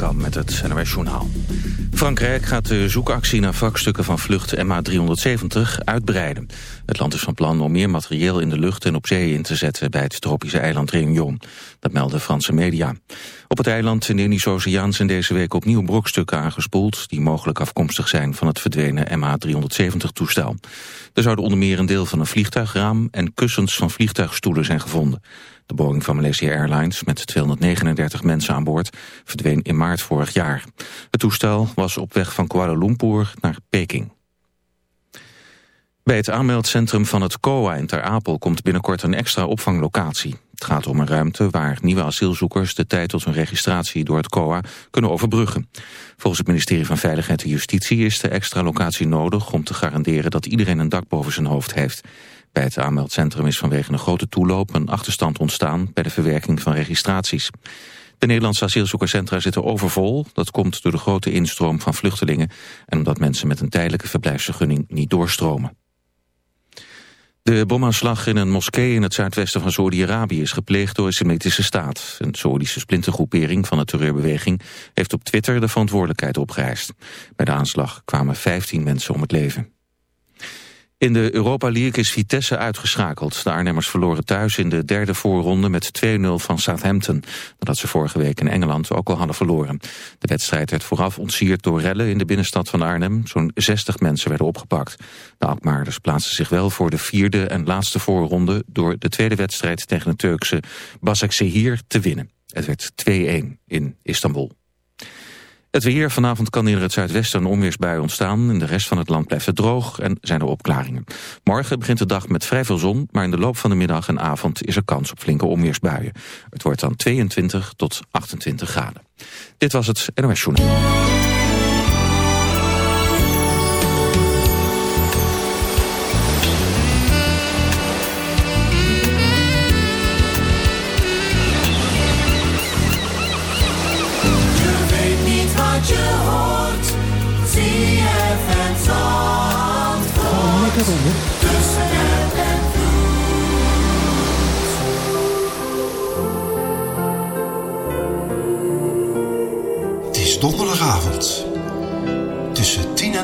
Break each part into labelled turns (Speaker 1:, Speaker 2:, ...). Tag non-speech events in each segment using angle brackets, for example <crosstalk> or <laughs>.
Speaker 1: Met het NOS Journaal. Frankrijk gaat de zoekactie naar wrakstukken van vlucht MH370 uitbreiden. Het land is van plan om meer materieel in de lucht en op zee in te zetten... bij het tropische eiland Réunion. Dat melden Franse media. Op het eiland in de Oceaan zijn deze week opnieuw brokstukken aangespoeld... die mogelijk afkomstig zijn van het verdwenen MH370-toestel. Er zouden onder meer een deel van een vliegtuigraam... en kussens van vliegtuigstoelen zijn gevonden. De Boeing van Malaysia Airlines met 239 mensen aan boord verdween in maart vorig jaar. Het toestel was op weg van Kuala Lumpur naar Peking. Bij het aanmeldcentrum van het COA in Ter Apel komt binnenkort een extra opvanglocatie. Het gaat om een ruimte waar nieuwe asielzoekers de tijd tot hun registratie door het COA kunnen overbruggen. Volgens het ministerie van Veiligheid en Justitie is de extra locatie nodig om te garanderen dat iedereen een dak boven zijn hoofd heeft. Bij het aanmeldcentrum is vanwege een grote toeloop een achterstand ontstaan bij de verwerking van registraties. De Nederlandse asielzoekerscentra zitten overvol. Dat komt door de grote instroom van vluchtelingen en omdat mensen met een tijdelijke verblijfsvergunning niet doorstromen. De bomaanslag in een moskee in het zuidwesten van Saudi-Arabië is gepleegd door de Islamitische Staat. Een Saoedische splintergroepering van de terreurbeweging heeft op Twitter de verantwoordelijkheid opgeëist. Bij de aanslag kwamen 15 mensen om het leven. In de Europa League is Vitesse uitgeschakeld. De Arnhemmers verloren thuis in de derde voorronde met 2-0 van Southampton. Nadat ze vorige week in Engeland ook al hadden verloren. De wedstrijd werd vooraf ontsierd door rellen in de binnenstad van Arnhem. Zo'n 60 mensen werden opgepakt. De Alkmaarders plaatsten zich wel voor de vierde en laatste voorronde... door de tweede wedstrijd tegen de Turkse Basaksehir te winnen. Het werd 2-1 in Istanbul. Het weer. Vanavond kan in het zuidwesten een onweersbui ontstaan. In de rest van het land blijft het droog en zijn er opklaringen. Morgen begint de dag met vrij veel zon, maar in de loop van de middag en avond is er kans op flinke onweersbuien. Het wordt dan 22 tot 28 graden. Dit was het NOS Journal.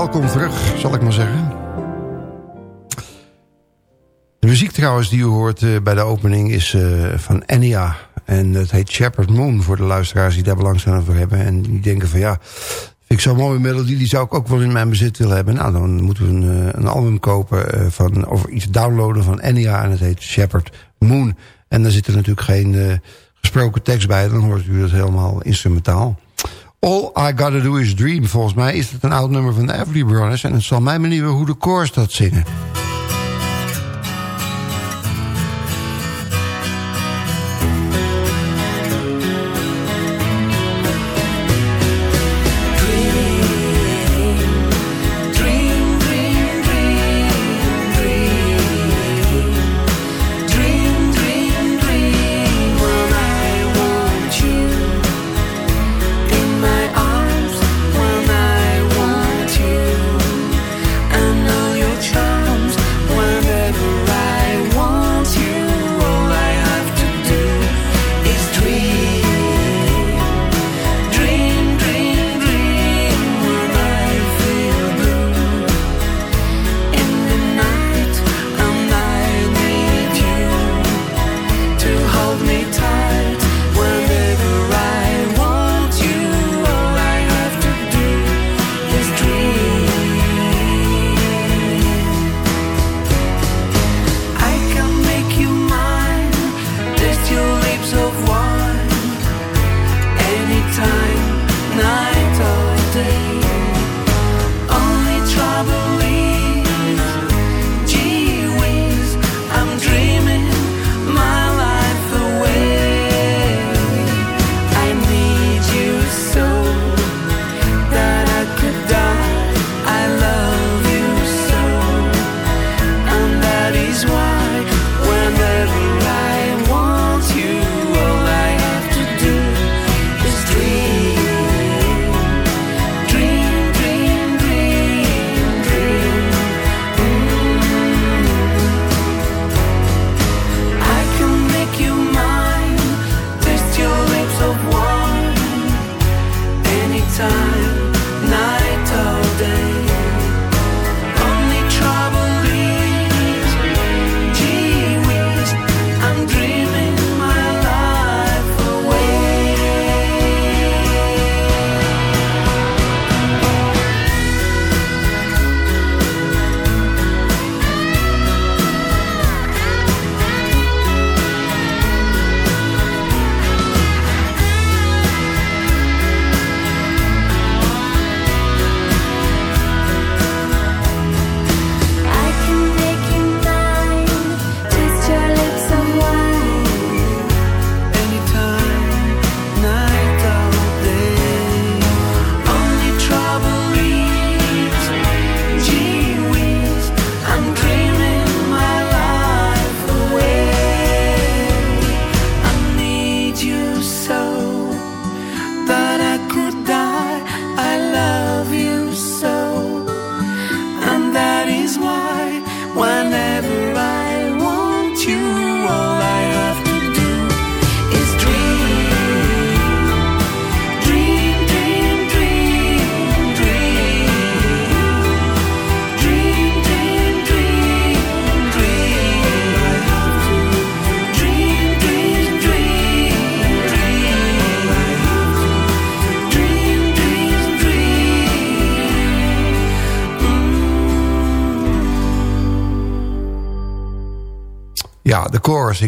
Speaker 2: Welkom terug, zal ik maar zeggen. De muziek trouwens die u hoort uh, bij de opening is uh, van Enya. En het heet Shepherd Moon voor de luisteraars die daar belangstelling voor hebben. En die denken van ja, ik zo'n mooie melodie, die zou ik ook wel in mijn bezit willen hebben. Nou, dan moeten we een, een album kopen van, of iets downloaden van Enya. En het heet Shepherd Moon. En daar zit er natuurlijk geen gesproken tekst bij. Dan hoort u dat helemaal instrumentaal. All I Gotta Do Is Dream. Volgens mij is het een oud nummer van de Everly Brothers. En het zal mij benieuwen hoe de koors dat zingen.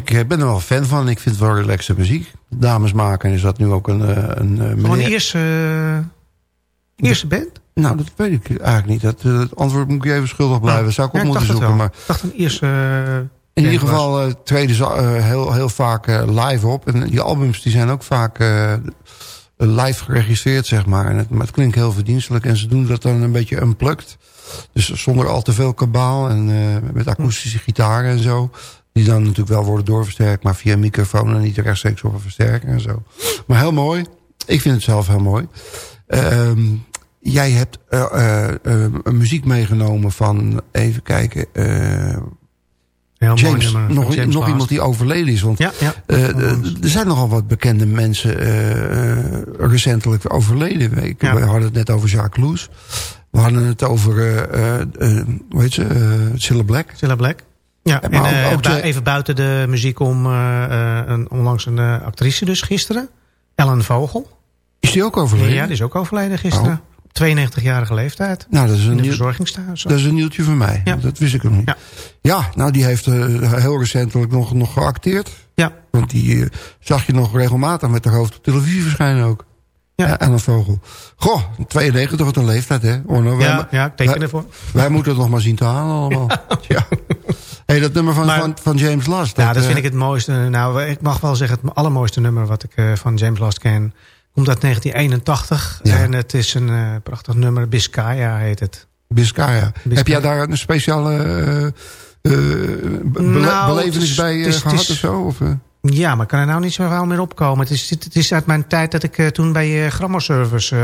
Speaker 2: Chorus. Ik ben er wel fan van. Ik vind het wel relaxe muziek. Dames maken is dat nu ook een... een
Speaker 3: Gewoon eerste, eerste band?
Speaker 2: Nou, dat weet ik eigenlijk niet. Dat, het antwoord moet ik even schuldig blijven. Dat zou ik op moeten zoeken. Maar...
Speaker 3: Ik dacht een eerste...
Speaker 2: In ieder geval uh, treden ze heel, heel vaak live op. En die albums die zijn ook vaak live geregistreerd, zeg maar. En het, maar het klinkt heel verdienstelijk. En ze doen dat dan een beetje unplugged. Dus zonder al te veel kabaal. En uh, met akoestische gitaren en zo. Die dan natuurlijk wel worden doorversterkt. Maar via microfoon en niet rechtstreeks op een versterker en zo. Maar heel mooi. Ik vind het zelf heel mooi. Uh, jij hebt uh, een muziek meegenomen van... Even kijken... Heel James, mooi nog, James nog iemand die overleden is. Want ja, ja. Uh, er zijn nogal wat bekende mensen uh, recentelijk overleden. We, ja. we hadden het net over Jacques Loes. We hadden het over, uh, hoe heet ze, Cilla Black.
Speaker 3: Cilla Black. Ja, en ook, even buiten de muziek om een, onlangs een actrice dus gisteren. Ellen Vogel.
Speaker 2: Is die ook overleden?
Speaker 3: Ja, die is ook overleden gisteren. Oh. 92-jarige leeftijd. Nou, dat is een
Speaker 2: verzorgingstehuis. Dat is een nieuwtje van mij. Ja. Dat wist ik nog niet. Ja, ja nou die heeft uh, heel recentelijk nog, nog geacteerd. Ja. Want die uh, zag je nog regelmatig met haar hoofd op televisie verschijnen ook. Ja. En een vogel. Goh, 92 wat een leeftijd, hè?
Speaker 3: Orno, ja, wij, ja, ik teken wij, ervoor.
Speaker 2: Wij moeten het nog maar zien te halen allemaal. <laughs> Ja. Hey, dat nummer van, van, van, James Last.
Speaker 3: Dat, ja, dat vind ik het mooiste. Nou, ik mag wel zeggen het allermooiste nummer wat ik uh, van James Last ken. Komt uit 1981 en het is een uh, prachtig nummer. Biscaya heet het.
Speaker 2: Biscaya. Heb jij daar een speciale uh, nou, belevenis is, bij is, gehad is, of zo? Of,
Speaker 3: ja, maar kan er nou niet zo gauw meer opkomen. Het is, het, is uit mijn tijd dat ik toen bij Grammo Service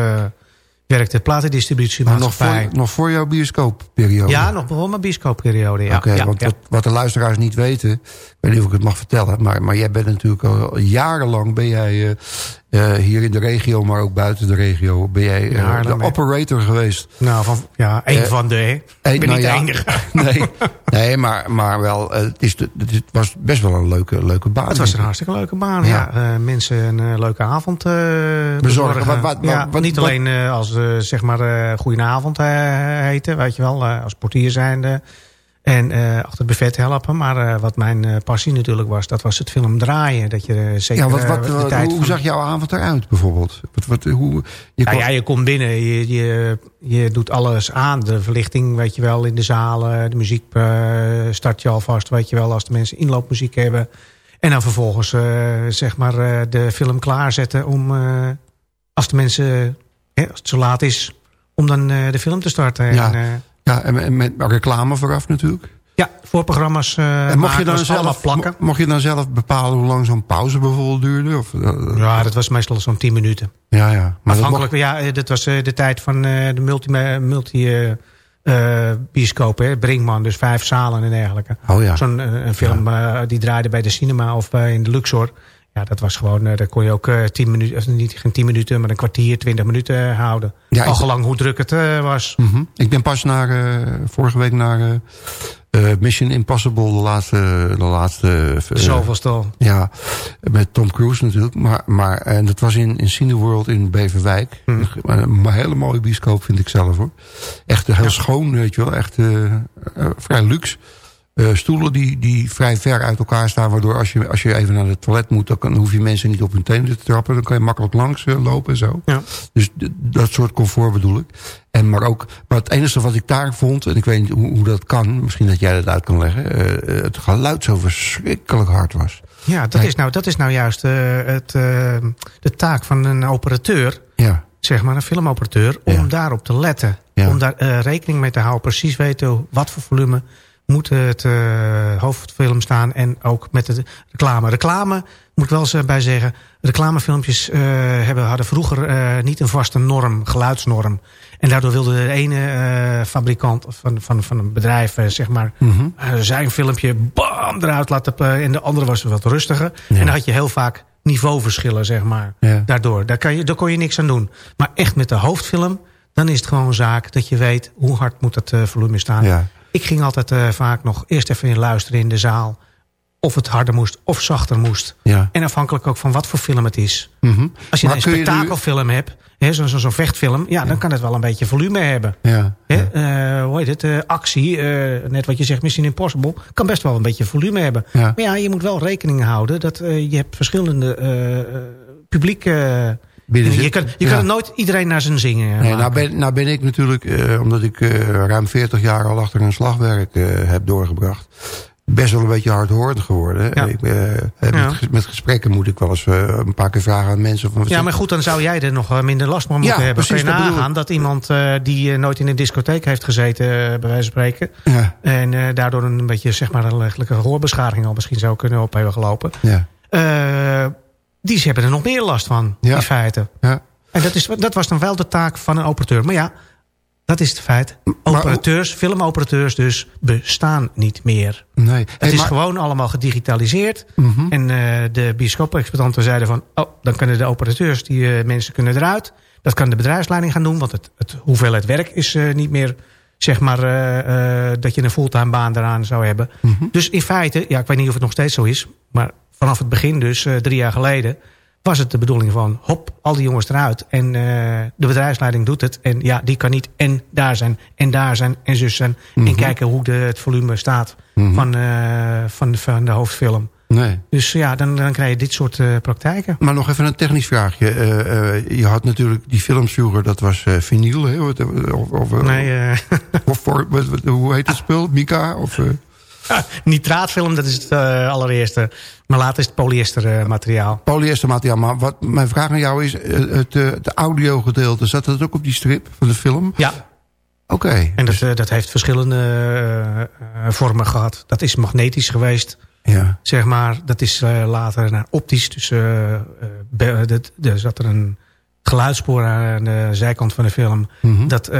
Speaker 3: werkte. Platendistributie
Speaker 2: nog voor, nog voor jouw bioscoopperiode?
Speaker 3: Ja, nog voor mijn bioscoopperiode, ja.
Speaker 2: Oké, want Wat, wat, de luisteraars niet weten... ik weet niet of ik het mag vertellen... maar, maar jij bent natuurlijk al jarenlang... ben jij uh, hier in de regio, maar ook buiten de regio... ben jij uh, de operator geweest.
Speaker 3: Nou, van, ja, een uh, van de? Ik ben nou niet ja, de enige. <laughs>
Speaker 2: Nee, nee maar, maar wel, het, is de, het was best wel een leuke, leuke baan.
Speaker 3: Het was een hartstikke leuke baan, ja. ja. mensen een leuke avond bezorgen. bezorgen. Wat, wat, niet alleen als, zeg maar, goedenavond heten, weet je wel, als portier zijnde... En uh, achter het buffet helpen. Maar uh, wat mijn uh, passie natuurlijk was, dat was het film draaien. Dat je zeker ja, wat, wat, de tijd
Speaker 2: hoe zag jouw avond eruit bijvoorbeeld? Wat, wat, hoe,
Speaker 3: je nou, ja, je komt binnen, je, je, je doet alles aan. De verlichting, weet je wel, in de zalen. De muziek start je alvast, weet je wel, als de mensen inloopmuziek hebben. En dan vervolgens, zeg maar, de film klaarzetten om, als de mensen, als het zo laat is, om dan de film te starten.
Speaker 2: Ja. En, ja, en met reclame vooraf natuurlijk.
Speaker 3: Ja, voorprogramma's uh, en mocht je dan zelf plakken.
Speaker 2: Mocht je dan zelf bepalen hoe lang zo'n pauze bijvoorbeeld duurde? Of, uh,
Speaker 3: ja, dat was meestal zo'n 10 minuten.
Speaker 2: Ja, ja.
Speaker 3: Maar Afhankelijk, mocht... ja, dat was de tijd van de multi, multi bioscoop, hè, Brinkman, dus vijf zalen en dergelijke.
Speaker 2: Oh ja.
Speaker 3: Zo'n een film ja. die draaide bij de cinema of bij in de Luxor. Ja, dat was gewoon, uh, daar kon je ook uh, tien minuten, niet geen tien minuten, maar een kwartier, twintig minuten houden. Ja, Al gelang hoe druk het was.
Speaker 2: Mm -hmm. Ik ben pas naar, vorige week naar Mission Impossible, de laatste... De laatste
Speaker 3: Zoveelste.
Speaker 2: Ja, met Tom Cruise natuurlijk. Maar, maar en dat was in, in Cineworld in Beverwijk. Mm. Een, een hele mooie bioscoop vind ik zelf hoor. Echt heel ja. schoon, weet je wel. Echt vrij luxe. Uh, stoelen die, die vrij ver uit elkaar staan. Waardoor als je, als je even naar het toilet moet... dan, kan, hoef je mensen niet op hun tenen te trappen. Dan kan je makkelijk langs uh, lopen en zo. Ja. Dus dat soort comfort bedoel ik. En maar ook, maar het enige wat ik daar vond... en ik weet niet hoe, hoe dat kan... misschien dat jij dat uit kan leggen... Uh, het geluid zo verschrikkelijk hard was.
Speaker 3: Ja, dat, is, nou, dat is nou juist het, de taak van een operateur... Ja. zeg maar een filmoperateur... om ja. daarop te letten. Ja. Om daar rekening mee te houden. Precies weten wat voor volume moet het uh, hoofdfilm staan en ook met de reclame. Reclame, moet ik wel eens bij zeggen, reclamefilmpjes uh, hebben, hadden vroeger uh, niet een vaste norm, geluidsnorm. En daardoor wilde de ene fabrikant van, van, van een bedrijf, zeg maar, mm -hmm. zijn filmpje bam eruit laten en de andere was wat rustiger. Ja. En dan had je heel vaak niveauverschillen, zeg maar, ja. daardoor. Daar, kan je, daar kon je niks aan doen. Maar echt met de hoofdfilm, dan is het gewoon zaak dat je weet hoe hard moet het volume staan. Ja. Ik ging altijd uh, vaak nog eerst even in luisteren in de zaal. Of het harder moest of zachter moest. Ja. En afhankelijk ook van wat voor film het is. Mm -hmm. Als je maar een spektakelfilm nu... hebt Zo'n zo, zo vechtfilm, ja, dan kan het wel een beetje volume hebben.
Speaker 2: Ja,
Speaker 3: uh, hoe heet het? actie, net wat je zegt, Mission Impossible, kan best wel een beetje volume hebben. Maar ja, je moet wel rekening houden dat je hebt verschillende je kan, je kan nooit iedereen naar zijn zingen
Speaker 2: nee, nou, ben, nou ben ik natuurlijk, omdat ik ruim 40 jaar al achter een slagwerk heb doorgebracht best wel een beetje hardhoorend geworden. Ik, uh, met, gesprekken moet ik wel eens een paar keer vragen aan mensen. Van,
Speaker 3: ja, maar goed, dan zou jij er nog minder last van moeten hebben. Precies, Kun je nagaan dat iemand die nooit in een discotheek heeft gezeten, bij wijze van spreken. Ja. En daardoor een beetje, zeg maar, een legelijke hoorbeschadiging al misschien zou kunnen op hebben gelopen. Ja. Die hebben er nog meer last van, in feite. Ja. En dat, is, dat was dan wel de taak van een operateur. Maar ja, dat is het feit. Operateurs, filmoperateurs dus, bestaan niet meer.
Speaker 2: Nee.
Speaker 3: Het is gewoon allemaal gedigitaliseerd. Mhm. En uh, de bioscoop-exploitanten zeiden van... oh, dan kunnen de operateurs, die uh, mensen kunnen eruit. Dat kan de bedrijfsleiding gaan doen. Want het, het hoeveelheid werk is uh, niet meer... zeg maar, dat je een fulltime baan eraan zou hebben. Mhm. Dus in feite, ja, ik weet niet of het nog steeds zo is... maar vanaf het begin dus, drie jaar geleden was het de bedoeling van hop, al die jongens eruit. En uh, de bedrijfsleiding doet het. En ja, die kan niet en daar zijn en daar zijn en zus zijn. En mhm. kijken hoe de, het volume staat mhm. van, uh, van, van de hoofdfilm.
Speaker 2: Nee.
Speaker 3: Dus ja, dan, dan krijg je dit soort uh, praktijken.
Speaker 2: Maar nog even een technisch vraagje. je had natuurlijk die films vroeger, dat was vinyl. Hè? Of, of,
Speaker 3: nee. <laughs>
Speaker 2: of voor, hoe heet het spul? Mika? Of, <laughs>
Speaker 3: nitraatfilm, dat is het allereerste. Maar later is het polyestermateriaal. Uh,
Speaker 2: polyestermateriaal, maar wat mijn vraag aan jou is... Uh, het, het audiogedeelte, zat dat ook op die strip van de film?
Speaker 3: Ja.
Speaker 2: Oké.
Speaker 3: En dat, dat heeft verschillende vormen gehad. Dat is magnetisch geweest.
Speaker 2: Ja.
Speaker 3: Zeg maar, dat is later naar optisch. Dus er zat er een geluidsspoor aan de zijkant van de film... Mhm. dat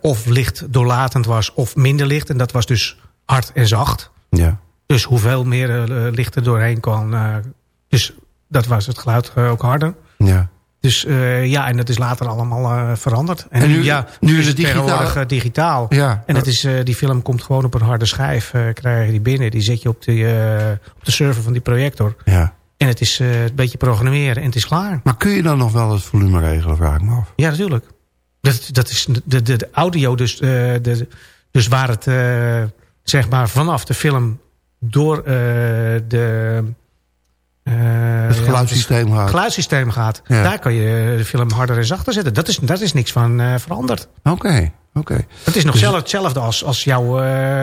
Speaker 3: of licht doorlatend was of minder licht. En dat was dus hard en zacht.
Speaker 2: Ja.
Speaker 3: Dus hoeveel meer uh, licht er doorheen kan. Uh, dus dat was het geluid uh, ook harder.
Speaker 2: Ja.
Speaker 3: Dus ja, en dat is later allemaal veranderd. En,
Speaker 2: en nu,
Speaker 3: ja,
Speaker 2: nu is het digitaal.
Speaker 3: digitaal.
Speaker 2: Ja.
Speaker 3: En het is, die film komt gewoon op een harde schijf. krijg je die binnen. Die zet je op, de op de server van die projector.
Speaker 2: Ja.
Speaker 3: En het is een beetje programmeren en het is klaar.
Speaker 2: Maar kun je dan nog wel het volume regelen, vraag ik me af?
Speaker 3: Ja, natuurlijk. Dat, dat is de, de, de audio, dus, de, dus waar het zeg maar vanaf de film door uh, de...
Speaker 2: Uh, het geluidssysteem gaat.
Speaker 3: geluidssysteem gaat. Daar kan je de film harder en zachter zetten. Dat is, dat is niks van uh, veranderd.
Speaker 2: Oké, oké.
Speaker 3: Het is nog dus... hetzelfde als, als jouw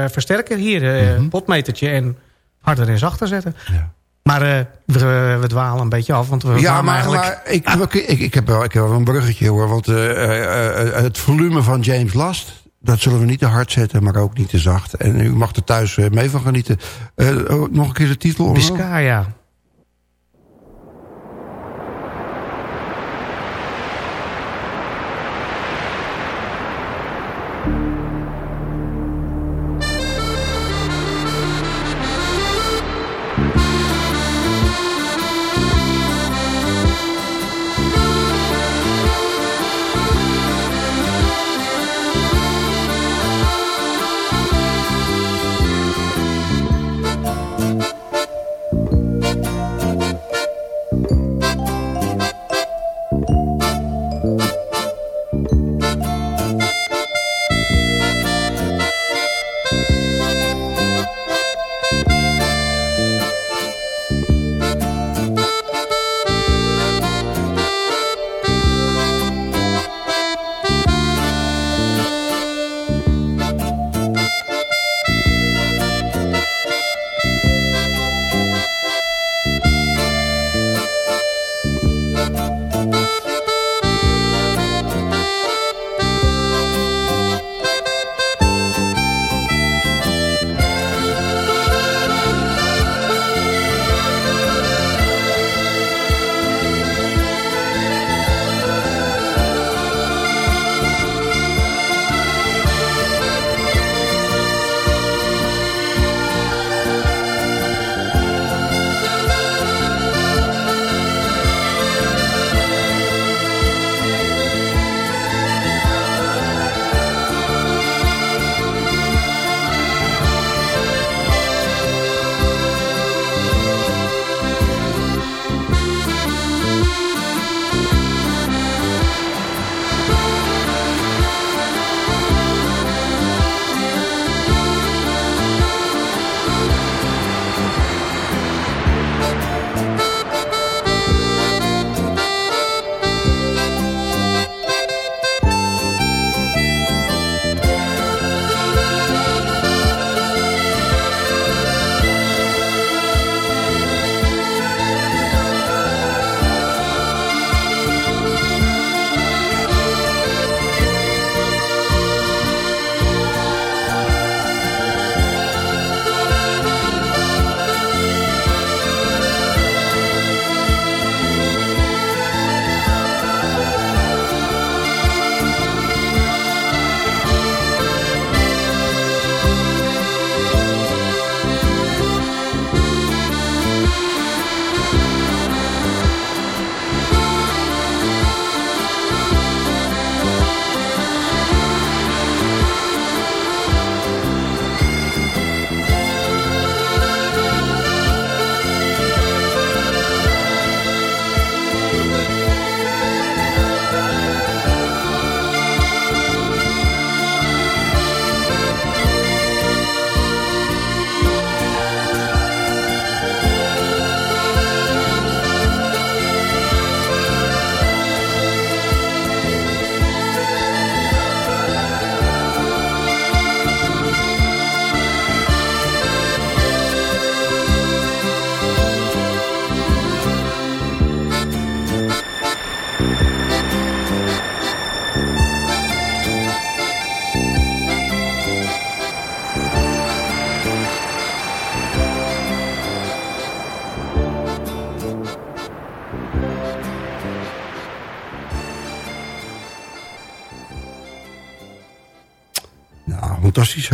Speaker 3: versterker hier. Uh, mm potmetertje en harder en zachter zetten. Ja. Maar we, we, dwalen een beetje af. Want we
Speaker 2: ja, maar, eigenlijk... maar ik, ik, ik, heb wel, ik heb wel een bruggetje hoor. Want het volume van James Last dat zullen we niet te hard zetten, maar ook niet te zacht. En u mag er thuis eh, mee van genieten. Uh, nog een keer de titel.
Speaker 3: Biscaya.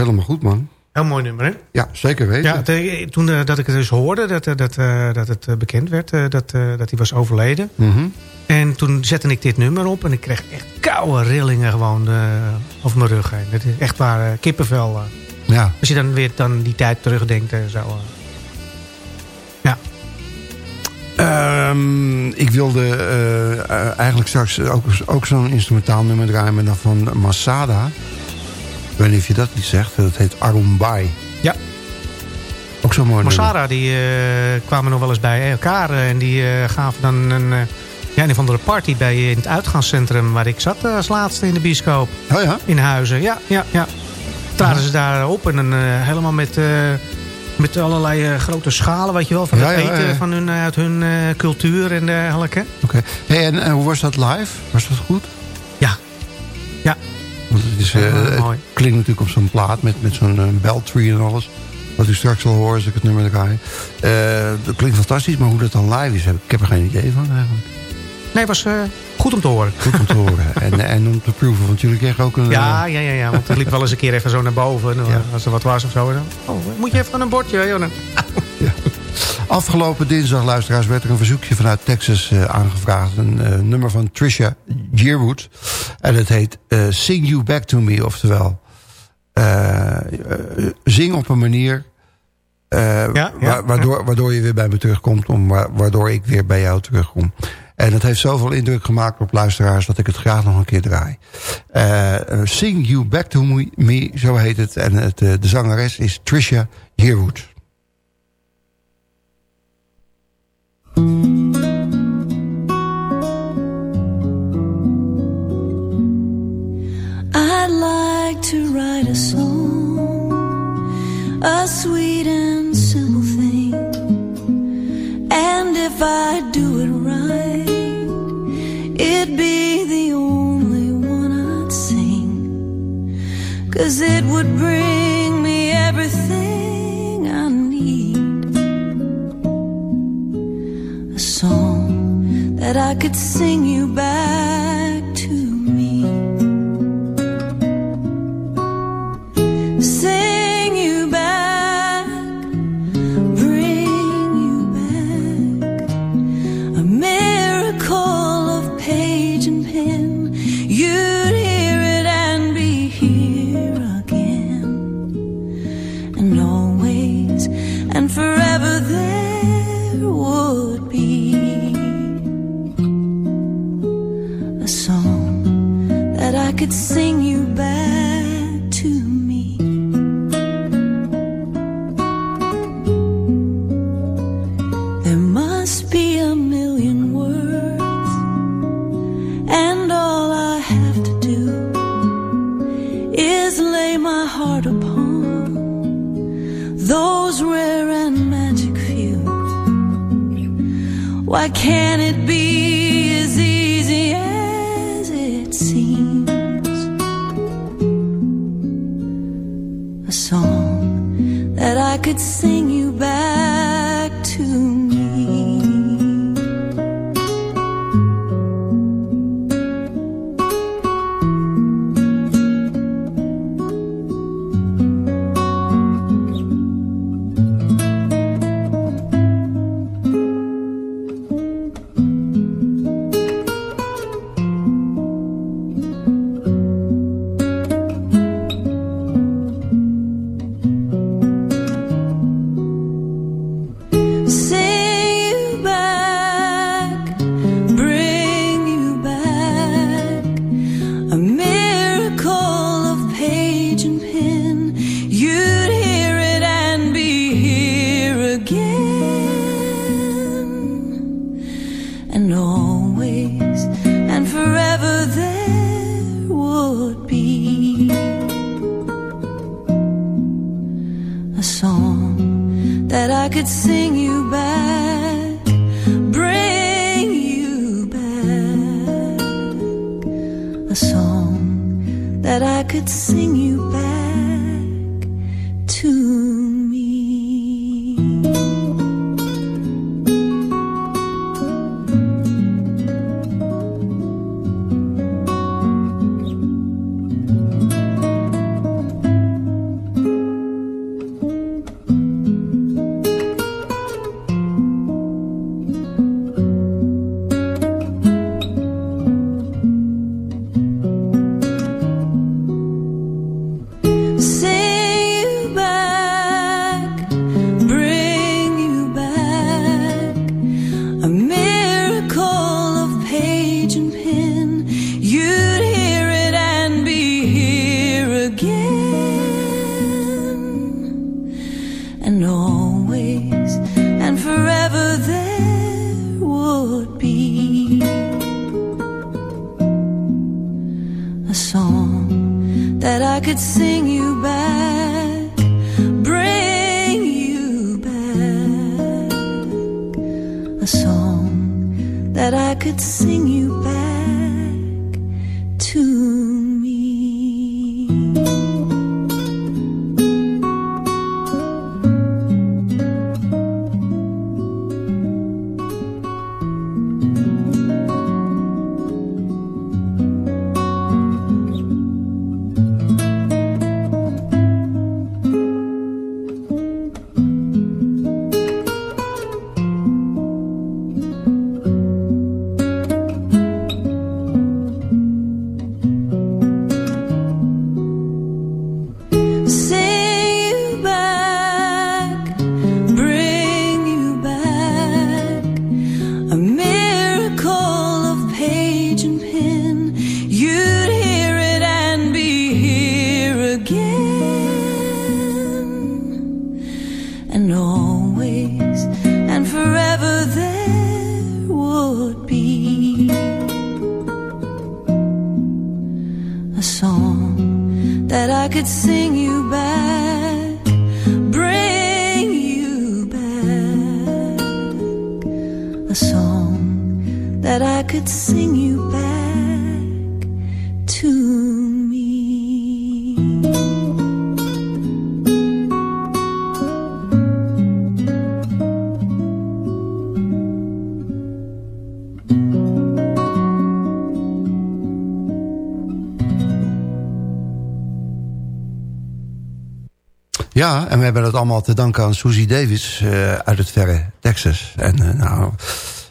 Speaker 2: Helemaal goed man.
Speaker 3: Heel mooi nummer, hè?
Speaker 2: Ja, zeker weten.
Speaker 3: Ja, toen dat ik het dus hoorde, dat, dat, dat het bekend werd, dat, dat hij was overleden. Mhm. En toen zette ik dit nummer op en ik kreeg echt koude rillingen gewoon over mijn rug heen. Het is echt waar kippenvel. ja. Als je dan weer dan die tijd terugdenkt en zo. ja.
Speaker 2: Um, ik wilde eigenlijk straks ook, ook zo'n instrumentaal nummer draaien... maar dan van Masada. Weet niet of je dat niet zegt. Dat heet Arumbai.
Speaker 3: Ja.
Speaker 2: Ook zo mooi
Speaker 3: Masada, die uh, kwamen nog wel eens bij elkaar... en die gaven dan een, ja, een of andere party bij in het uitgaanscentrum... waar ik zat als laatste in de bioscoop.
Speaker 2: Oh ja?
Speaker 3: In Huizen, ja, ja, ja. Traden ze daar op en dan helemaal met met allerlei uh, grote schalen, weet je wel, van het eten van hun, uit hun uh, cultuur en dergelijke.
Speaker 2: Oké. Hey, en, en hoe was dat live? Was dat goed?
Speaker 3: Ja. Ja.
Speaker 2: Want het, uh, het klinkt natuurlijk op zo'n plaat met, met zo'n beltree en alles. Wat u straks zal horen als ik het nummer draai. dat klinkt fantastisch, maar hoe dat dan live is, ik heb er geen idee van eigenlijk.
Speaker 3: Nee, was Goed om te horen.
Speaker 2: Goed om te horen. <laughs> En, en om te proeven, want jullie kregen ook een...
Speaker 3: Ja, ja, ja, ja want ik liep wel eens een keer even zo naar boven. <laughs> Als er wat was of zo. Dan, oh, moet je even een bordje, Jonan? <laughs>
Speaker 2: Afgelopen dinsdag, luisteraars, werd er een verzoekje vanuit Texas uh, aangevraagd. Een uh, nummer van Trisha Yearwood. En het heet uh, Sing You Back To Me, oftewel... zing op een manier... Ja, ja, waardoor, waardoor je weer bij me terugkomt, om, waardoor ik weer bij jou terugkom. En het heeft zoveel indruk gemaakt op luisteraars... dat ik het graag nog een keer draai. Sing You Back To Me, zo heet het. En het, de zangeres is Trisha Yearwood.
Speaker 4: A sweet and simple thing And if I do it right it'd be the only one I'd sing. Cause it would bring me everything I need. A song that I could sing you back Why can't it be as easy as it seems? A song that I could sing Say
Speaker 2: Ja, en we hebben dat allemaal te danken aan Susie Davis uh, uit het verre Texas. En uh, nou,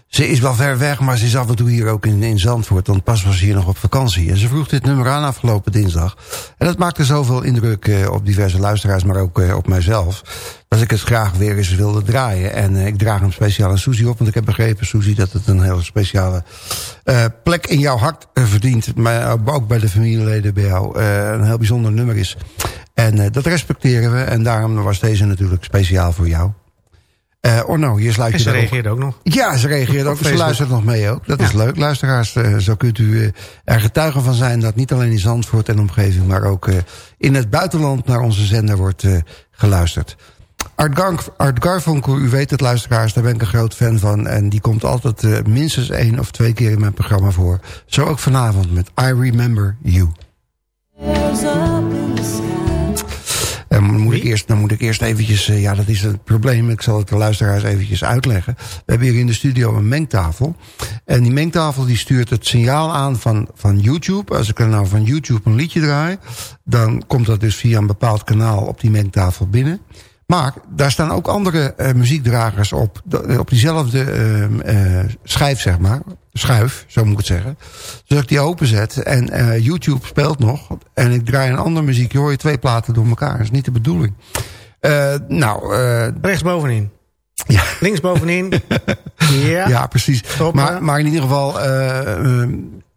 Speaker 2: ze is wel ver weg, maar ze is af en toe hier ook in, in Zandvoort. Want pas was ze hier nog op vakantie. En ze vroeg dit nummer aan afgelopen dinsdag. En dat maakte zoveel indruk uh, op diverse luisteraars, maar ook op mijzelf. Dat ik het graag weer eens wilde draaien. En ik draag hem speciaal aan Susie op. Want ik heb begrepen, Susie, dat het een hele speciale plek in jouw hart verdient. Maar ook bij de familieleden bij jou een heel bijzonder nummer is. En dat respecteren we. En daarom was deze natuurlijk speciaal voor jou. Uh, Orno, hier sluit je
Speaker 3: En ze reageert ook nog.
Speaker 2: Ja, ze reageert ook. Ze luistert nog mee ook. Dat is leuk. Luisteraars, uh, zo kunt u er getuige van zijn... dat niet alleen in Zandvoort en omgeving... maar ook in het buitenland naar onze zender wordt geluisterd. Art, Gar Art Garfunkel, u weet het luisteraars, daar ben ik een groot fan van. En die komt altijd minstens één of twee keer in mijn programma voor. Zo ook vanavond met I Remember You. Dan moet, ik eerst, dan moet ik eerst eventjes, eh, ja dat is het probleem, ik zal het de luisteraars eventjes uitleggen. We hebben hier in de studio een mengtafel. En die mengtafel die stuurt het signaal aan van, van YouTube. Als ik er nou van YouTube een liedje draai, dan komt dat dus via een bepaald kanaal op die mengtafel binnen. Maar daar staan ook andere uh, muziekdragers op, op diezelfde uh, schijf, zeg maar. Schuif, zo moet ik het zeggen. Dus ik die openzet en uh, YouTube speelt nog. En ik draai een andere muziek. Hoor je twee platen door elkaar. Dat is niet de bedoeling. nou,
Speaker 3: Rechts bovenin. Ja. Links bovenin. <laughs>
Speaker 2: ja. ja, precies. maar, maar in ieder geval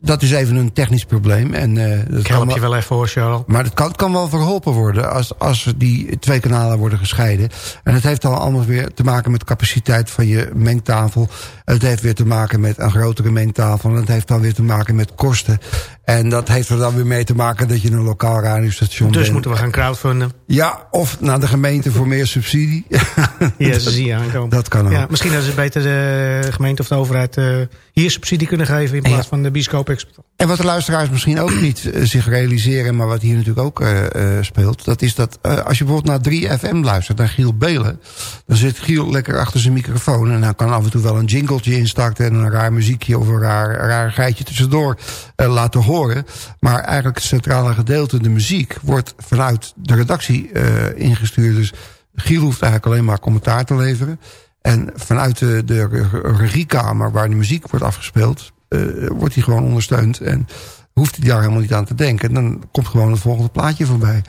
Speaker 2: dat is even een technisch probleem. En, uh,
Speaker 3: dat Ik help je wel even voor, Charles.
Speaker 2: Maar het kan, kan wel verholpen worden als, als die twee kanalen worden gescheiden. En het heeft dan allemaal weer te maken met capaciteit van je mengtafel. Het heeft weer te maken met een grotere mengtafel. En het heeft dan weer te maken met kosten. En dat heeft er dan weer mee te maken dat je een lokaal radiostation
Speaker 3: dus
Speaker 2: bent.
Speaker 3: moeten we gaan crowdfunden.
Speaker 2: Ja, of naar de gemeente voor meer subsidie. <laughs>
Speaker 3: ja, ze zien aankomen.
Speaker 2: Dat kan ook. Ja,
Speaker 3: misschien dat ze beter de gemeente of de overheid uh, hier subsidie kunnen geven... in plaats van de bioscoop
Speaker 2: En wat de luisteraars misschien ook niet uh, zich realiseren... maar wat hier natuurlijk ook uh, speelt... dat is dat als je bijvoorbeeld naar 3FM luistert, naar Giel Belen... dan zit Giel lekker achter zijn microfoon... en hij kan af en toe wel een jingletje instarten... en een raar muziekje of een raar, raar geitje tussendoor laten horen maar eigenlijk het centrale gedeelte, de muziek... wordt vanuit de redactie ingestuurd. Dus Giel hoeft eigenlijk alleen maar commentaar te leveren. En vanuit de, regiekamer waar de muziek wordt afgespeeld... Uh, wordt hij gewoon ondersteund. En hoeft hij daar helemaal niet aan te denken. En dan komt gewoon het volgende plaatje voorbij.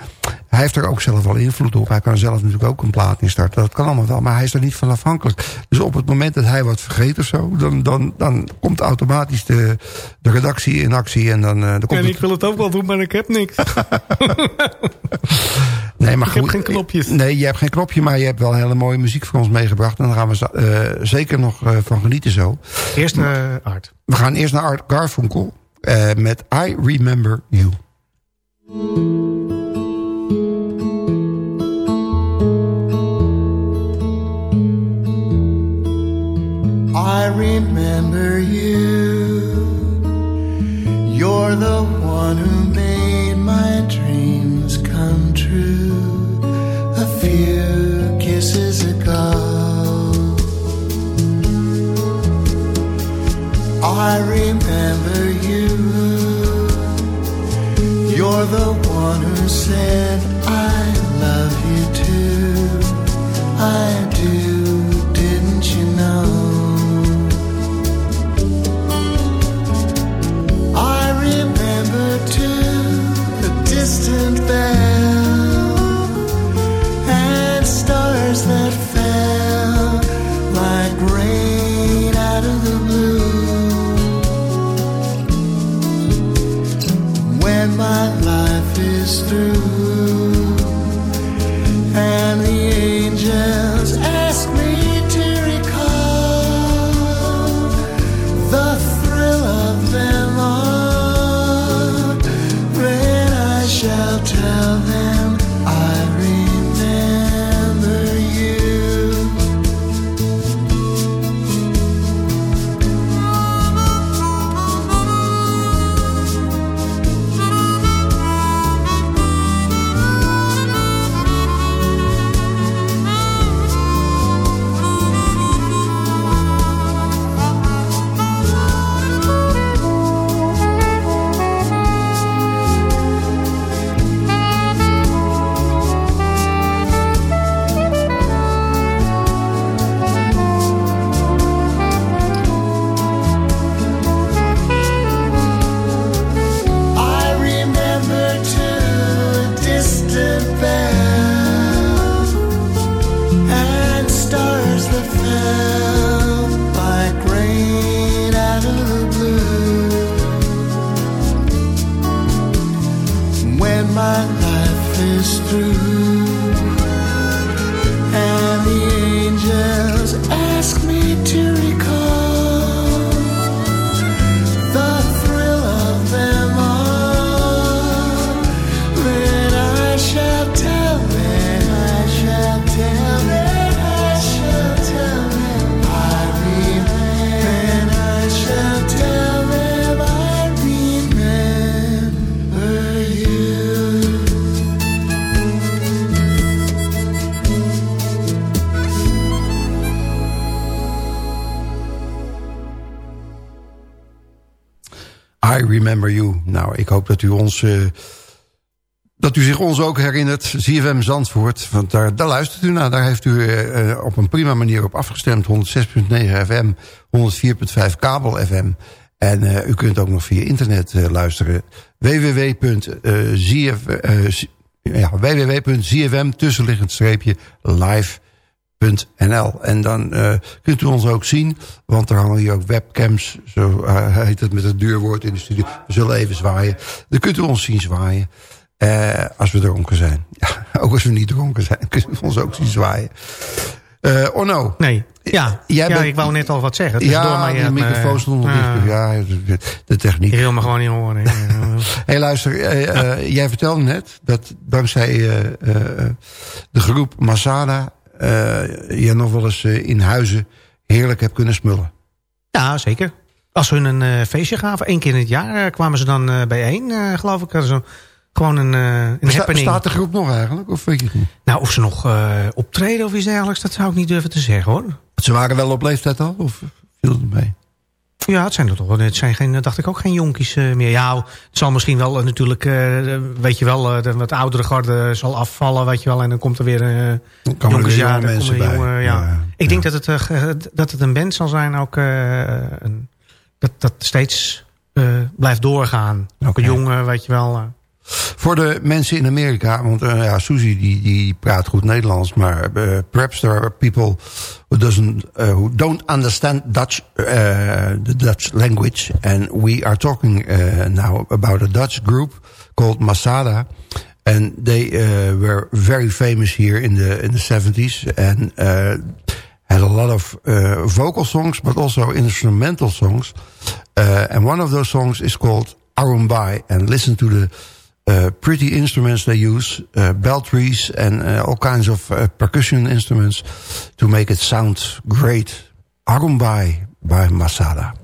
Speaker 2: Hij heeft er ook zelf wel invloed op. Hij kan zelf natuurlijk ook een plaat instarten. Dat kan allemaal wel, maar hij is er niet van afhankelijk. Dus op het moment dat hij wat vergeet of zo... dan, dan, dan komt automatisch de, de redactie in actie. En dan, uh, dan komt
Speaker 3: en ik wil het ook wel doen, maar ik heb niks. <laughs>
Speaker 2: nee, maar
Speaker 3: ik heb geen knopjes.
Speaker 2: Nee, je hebt geen knopje, maar je hebt wel hele mooie muziek voor ons meegebracht. En daar gaan we uh, zeker nog uh, van genieten zo.
Speaker 3: Eerst naar Art.
Speaker 2: We gaan eerst naar Art Garfunkel. Uh, met I Remember You.
Speaker 5: I remember you. You're the one who made my dreams come true a few kisses ago. I remember one who
Speaker 2: dat u ons... eh, dat u zich ons ook herinnert, ZFM Zandvoort. Want daar, daar luistert u naar. Daar heeft u eh, eh, op een prima manier op afgestemd. 106.9 FM, 104.5 kabel FM. En u kunt ook nog via internet eh, luisteren. www.zf, eh, z- ja, www.zfm tussenliggend live.nl. En dan eh, kunt u ons ook zien, want er hangen hier ook webcams, zo eh, heet het met het duurwoord in de studio. We zullen even zwaaien. Dan kunt u ons zien zwaaien. eh, als we dronken zijn. Ja, <laughs> ook als we niet dronken zijn, kunt u ons ook zien zwaaien. Onno.
Speaker 3: Nee. Ja,
Speaker 2: Jij
Speaker 3: ja
Speaker 2: bent-
Speaker 3: ik wou net al wat zeggen.
Speaker 2: Ja,
Speaker 3: tussendoor, maar
Speaker 2: de microfoon stond nog dicht. Ja, de, techniek.
Speaker 3: Je wil me gewoon niet horen. Ja. <laughs>
Speaker 2: hey, luister, jij vertelde net dat dankzij de groep Masada... eh, je nog wel eens eh, in huizen heerlijk hebt kunnen smullen.
Speaker 3: Ja, zeker. Als hun een eh, feestje gaven, één keer in het jaar, kwamen ze dan bijeen, geloof ik. Zo, gewoon een, een happening.
Speaker 2: bestaat de groep nog eigenlijk? Of weet je het niet?
Speaker 3: Nou, of ze nog optreden of iets dergelijks, dat zou ik niet durven te zeggen hoor.
Speaker 2: Ze waren wel op leeftijd al? Of viel het mee?
Speaker 3: Ja, het zijn er toch wel. Het zijn geen, dacht ik ook geen jonkies eh, meer. Ja, het zal misschien wel eh, natuurlijk, eh, weet je wel, de wat oudere garde zal afvallen, weet je wel. En dan komt er weer een
Speaker 2: er
Speaker 3: dan
Speaker 2: mensen bij.
Speaker 3: jonge- ja.
Speaker 2: Ja,
Speaker 3: Ik
Speaker 2: ja.
Speaker 3: denk dat het, dat het een band zal zijn ook, een, dat, dat steeds blijft doorgaan. Ook een jongen, weet je wel. Eh.
Speaker 2: Voor de mensen in Amerika, want uh, ja, Suzy die, die praat goed Nederlands, maar uh, perhaps there are people who, doesn't, uh, who don't understand Dutch, the Dutch language. And we are talking now about a Dutch group called Masada. And they were very famous here in the in the 70s and had a lot of vocal songs, but also instrumental songs. And one of those songs is called Arumbai. And listen to the uh, pretty instruments they use, uh, bell trees and uh, all kinds of percussion instruments to make it sound great. Arumbai by Masada.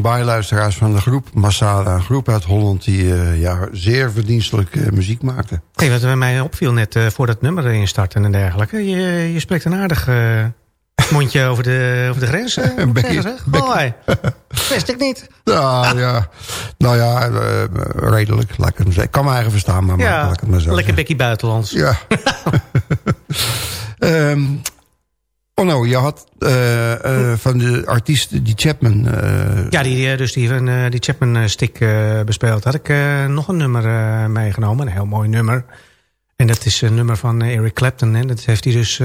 Speaker 2: Armin luisteraars van de groep Masada. Een groep uit Holland die uh, ja, zeer verdienstelijk uh, muziek maakte.
Speaker 3: Hey, wat mij opviel net uh, voor dat nummer erin starten en dergelijke. Je, je spreekt een aardig mondje <laughs> over de, over de grens. Een Mooi. Wist ik niet.
Speaker 2: Ja, ja. Nou ja, redelijk. Laat ik, het zeggen. ik kan me eigen verstaan, maar, ja, laat ik het maar zo
Speaker 3: Lekker bekkie buitenlands.
Speaker 2: Ja. um, <laughs> <laughs> Oh nou, je had uh, uh, van de artiest die Chapman... Uh...
Speaker 3: Ja, die, dus die, die Chapman stick bespeeld. Had ik nog een nummer meegenomen. Een heel mooi nummer. En dat is een nummer van Eric Clapton. En dat heeft hij dus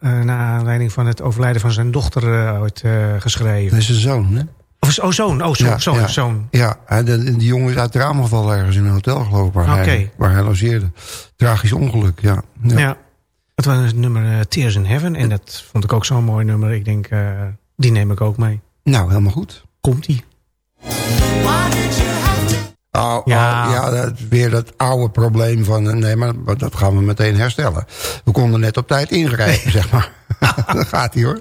Speaker 3: naar aanleiding van het overlijden van zijn dochter ooit geschreven.
Speaker 2: Dat is zijn zoon, hè?
Speaker 3: Of, oh, zoon. Oh, zoon, ja, zoon,
Speaker 2: ja.
Speaker 3: zoon.
Speaker 2: Ja, de, die jongen is uit het raam gevallen ergens in een hotel, geloof ik, waar, hij, waar hij logeerde. Tragisch ongeluk, ja.
Speaker 3: Ja, het was het nummer Tears in Heaven. En dat vond ik ook zo'n mooi nummer. Ik denk, die neem ik ook mee.
Speaker 2: Nou, helemaal goed.
Speaker 3: Komt-ie.
Speaker 2: Oh, ja, oh, ja dat, weer dat oude probleem van... nee, maar dat gaan we meteen herstellen. We konden net op tijd ingrijpen, <laughs> zeg maar. <laughs> Dan gaat hij hoor.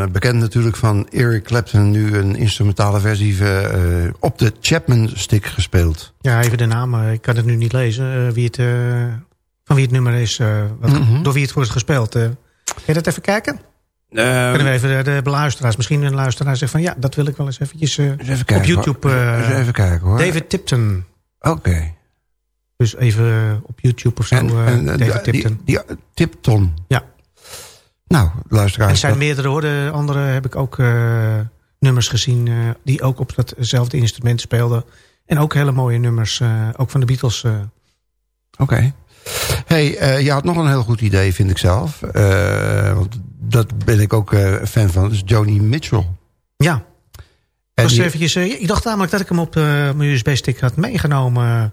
Speaker 2: Eh, bekend natuurlijk van Eric Clapton... nu een instrumentale versie uh, op de Chapman stick gespeeld.
Speaker 3: Ja, even de naam. Eh, ik kan het nu niet lezen. wie het, van wie het nummer is. Wat, mhm. Door wie het wordt gespeeld. Kun je dat even kijken? Um, Kunnen we even de, de beluisteraars... Misschien een luisteraar zegt van... ja, dat wil ik wel eens eventjes even kijken, op YouTube...
Speaker 2: even kijken hoor.
Speaker 3: David Tipton.
Speaker 2: Oké.
Speaker 3: Dus even op YouTube of zo. En, David Tipton.
Speaker 2: Die, die, Tipton.
Speaker 3: Ja.
Speaker 2: Nou, luisteraars.
Speaker 3: Er zijn meerdere hoor. De andere heb ik ook uh, nummers gezien... Uh, die ook op datzelfde instrument speelden. En ook hele mooie nummers. Uh, ook van de Beatles. Oké.
Speaker 2: Okay. hey, je had nog een heel goed idee, vind ik zelf. want dat ben ik ook fan van. Dat is Joni Mitchell.
Speaker 3: Ja. En was die... eventjes, ik dacht namelijk dat ik hem op mijn USB-stick had meegenomen...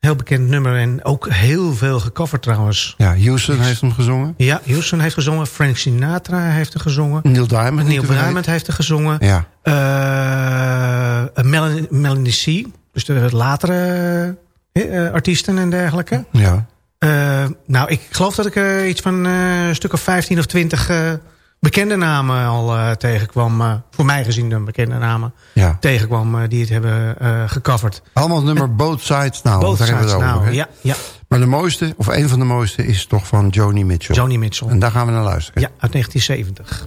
Speaker 3: Heel bekend nummer en ook heel veel gecoverd trouwens.
Speaker 2: Ja, Houston heeft hem gezongen.
Speaker 3: Ja, Houston heeft gezongen. Frank Sinatra heeft er gezongen.
Speaker 2: Neil Diamond.
Speaker 3: Neil Diamond heeft er gezongen.
Speaker 2: Ja.
Speaker 3: Uh, Melanie, Melanie C. Dus de latere uh, artiesten en dergelijke.
Speaker 2: Ja.
Speaker 3: Uh, nou, ik geloof dat ik iets van een stuk of 15 of 20 bekende namen al tegenkwam. voor mij gezien dan bekende namen ja. tegenkwam die het hebben gecoverd.
Speaker 2: Allemaal nummer Both Sides Now.
Speaker 3: Both Sides Now, ja, ja.
Speaker 2: Maar de mooiste, of een van de mooiste, is toch van Joni Mitchell.
Speaker 3: Joni Mitchell.
Speaker 2: En daar gaan we naar luisteren.
Speaker 3: Ja, uit 1970.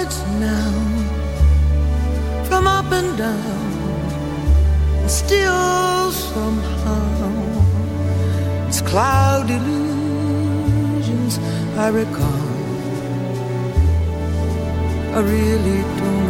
Speaker 6: sides now, from up and down, and still somehow it's cloud illusions I recall. I really don't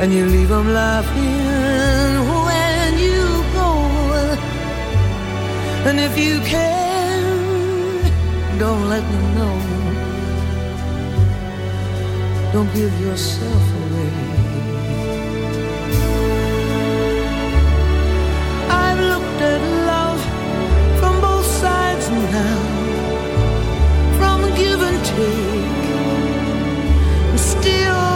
Speaker 6: and you leave them laughing when you go. And if you can, don't let me know. Don't give yourself away. I've looked at love from both sides now, from give and take. And still,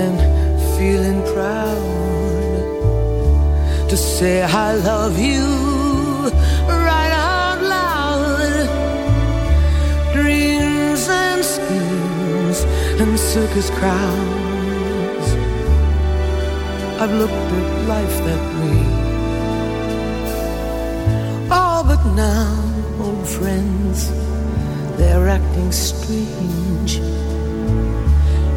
Speaker 6: And feeling proud to say I love you right out loud. Dreams and schemes and circus crowds. I've looked at life that way. Oh, but now, old friends, they're acting strange.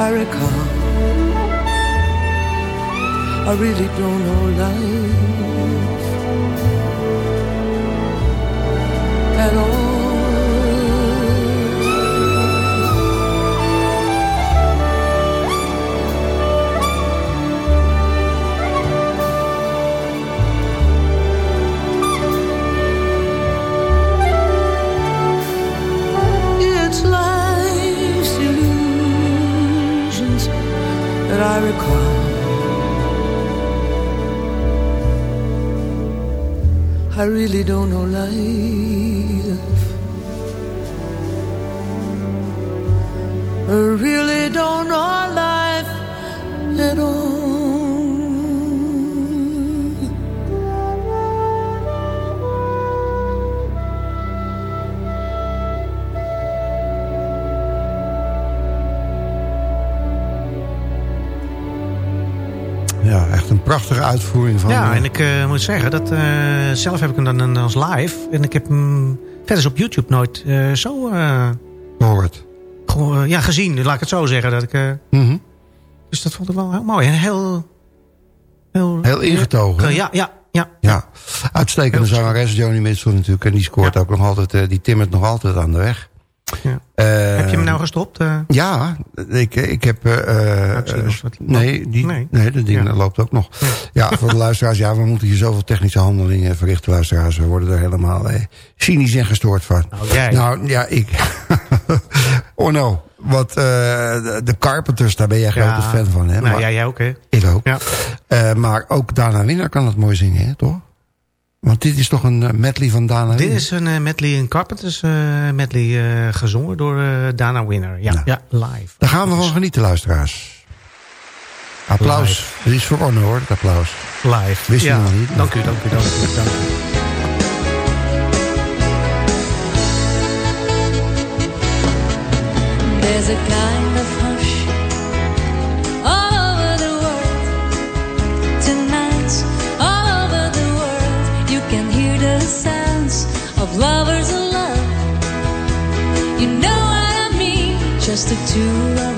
Speaker 6: I recall. I really don't know life at all. I recall. I really don't know life. I really don't know
Speaker 2: prachtige uitvoering van...
Speaker 3: Ja, en ik uh, moet zeggen, dat, uh, zelf heb ik hem dan als live. En ik heb hem verder op YouTube nooit uh, zo...
Speaker 2: Gehoord.
Speaker 3: ja, gezien, laat ik het zo zeggen. Dat ik, mm -hmm. Dus dat vond ik wel heel mooi. En heel...
Speaker 2: Heel, heel ingetogen.
Speaker 3: ja, ja, ja.
Speaker 2: ja. Uitstekende zangeres, Joni Mitchell natuurlijk. En die scoort ook nog altijd, die timmert nog altijd aan de weg.
Speaker 3: Ja. heb je hem nou gestopt? Uh?
Speaker 2: Ja, ik, ik heb... Uh, nee, die, nee. nee, dat ding loopt ook nog. Ja. voor de <laughs> luisteraars, ja, we moeten hier zoveel technische handelingen verrichten, luisteraars. We worden er helemaal eh, cynisch en gestoord van.
Speaker 3: Nou, jij.
Speaker 2: Nou, ja, ik... <laughs> oh no, wat de, de, Carpenters, daar ben jij grote fan van, hè?
Speaker 3: Nou, ja, jij ook, hè?
Speaker 2: Ik ook. Ja. maar ook Dana Winner kan het mooi zingen, hè, toch? Want dit is toch een uh, medley van Dana
Speaker 3: Dit is een uh, medley in Carpenters uh, medley gezongen door Dana Winner. Ja, nou, ja, live.
Speaker 2: Daar gaan we van genieten, luisteraars. Applaus. Live. Dit is voor Orne, hoor, het applaus.
Speaker 3: Live.
Speaker 2: Wist je nog niet?
Speaker 3: Dank u, dank u, dank u. Dank u. There's a kind
Speaker 4: lovers in love. You know what I mean, just the two of us.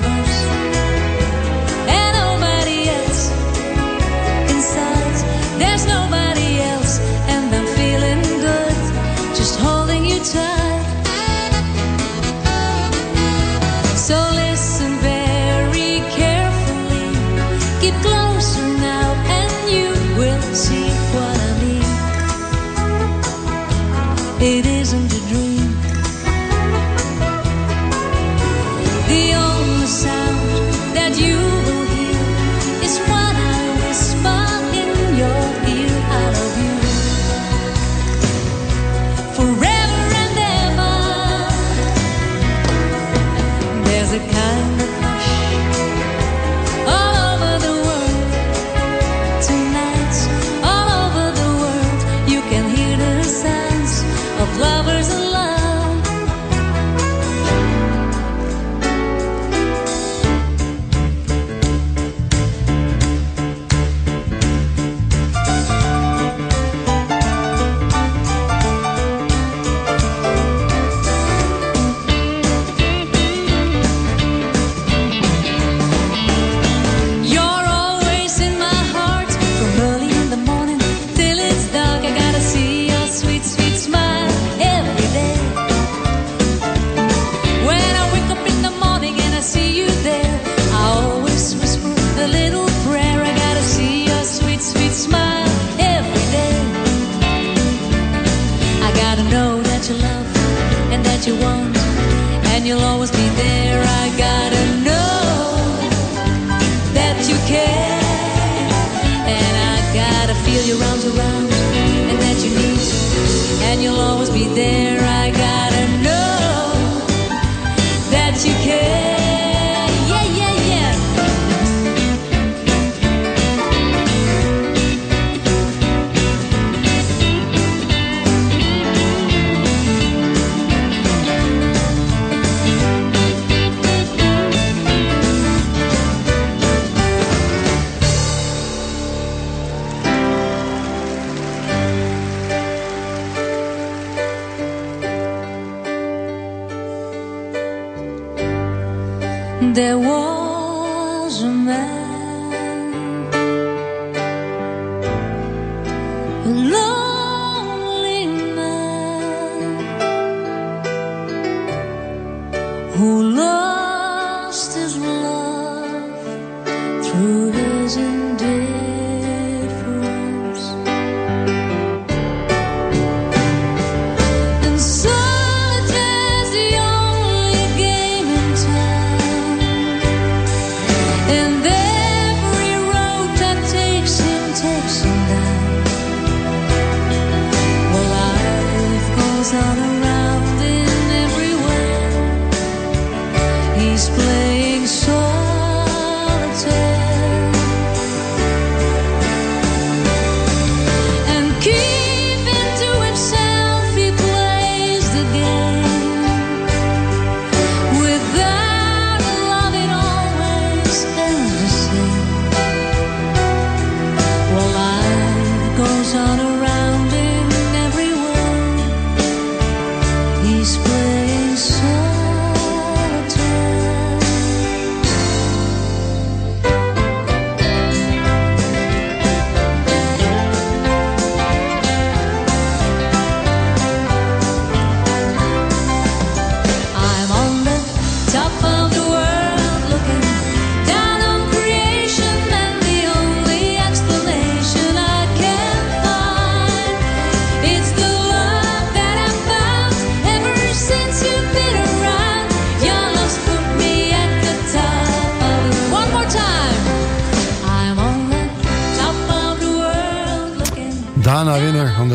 Speaker 4: There was a man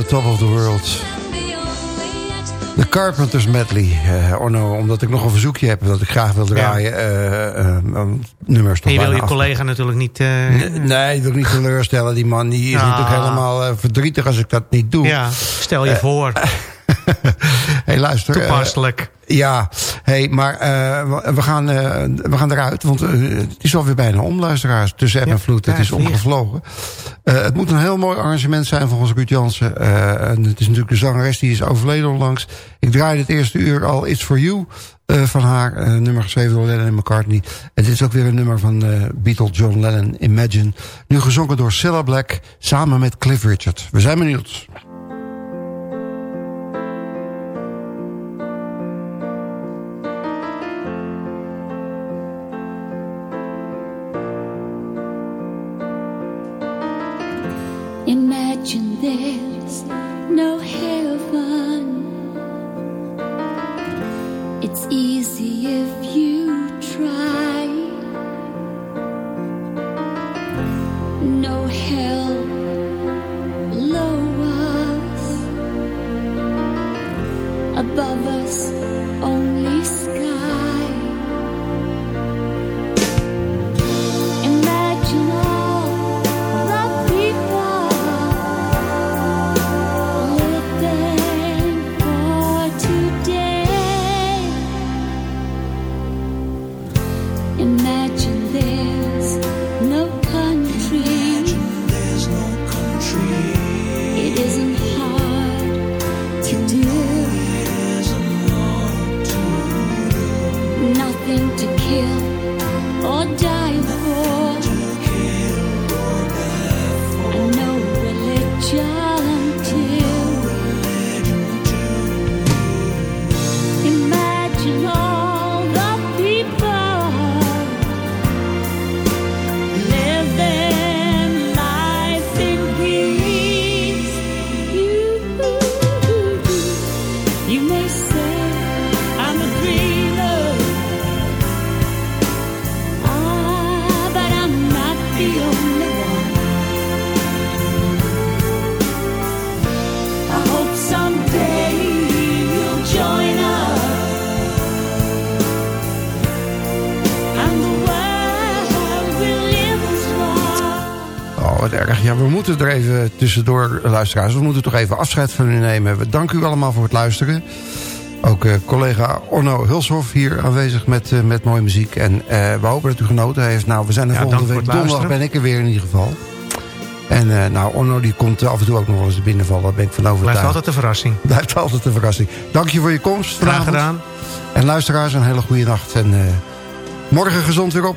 Speaker 2: Top of the World. De Carpenters Medley. Uh, Orno, omdat ik nog een verzoekje heb dat ik graag wil draaien. Ja. Uh, uh, nummers
Speaker 3: je wil je collega natuurlijk niet...
Speaker 2: nee, ik wil niet teleurstellen. Die man die is natuurlijk helemaal verdrietig als ik dat niet doe.
Speaker 3: Ja, stel je voor. <laughs>
Speaker 2: hey, luister.
Speaker 3: Toepasselijk.
Speaker 2: Ja, hey, maar uh, we, gaan, uh, we gaan eruit. Want uh, het is alweer bijna om, luisteraars. Tussen App en Vloed. Het is omgevlogen. het moet een heel mooi arrangement zijn volgens Ruud Jansen. en het is natuurlijk de zangeres die is overleden onlangs. Ik draaide het eerste uur al It's For You van haar. nummer geschreven door Lennon en McCartney. En dit is ook weer een nummer van Beatle John Lennon, Imagine. Nu gezongen door Cilla Black samen met Cliff Richard. We zijn benieuwd.
Speaker 4: Easy if you try. No hell below us, above us,
Speaker 2: moeten er even tussendoor, luisteraars. We moeten toch even afscheid van u nemen. We danken u allemaal voor het luisteren. Ook uh, collega Orno Hulshoff hier aanwezig met, uh, met mooie muziek. En uh, we hopen dat u genoten heeft. Nou, we zijn er ja, volgende week donderdag ben ik er weer in ieder geval. En nou, Orno die komt af en toe ook nog wel eens binnenvallen. Daar ben ik van overtuigd.
Speaker 3: Blijft altijd een verrassing.
Speaker 2: Blijft altijd een verrassing. Dank je voor je komst
Speaker 3: vanavond. Graag gedaan.
Speaker 2: En luisteraars, een hele goede nacht. En morgen gezond weer op.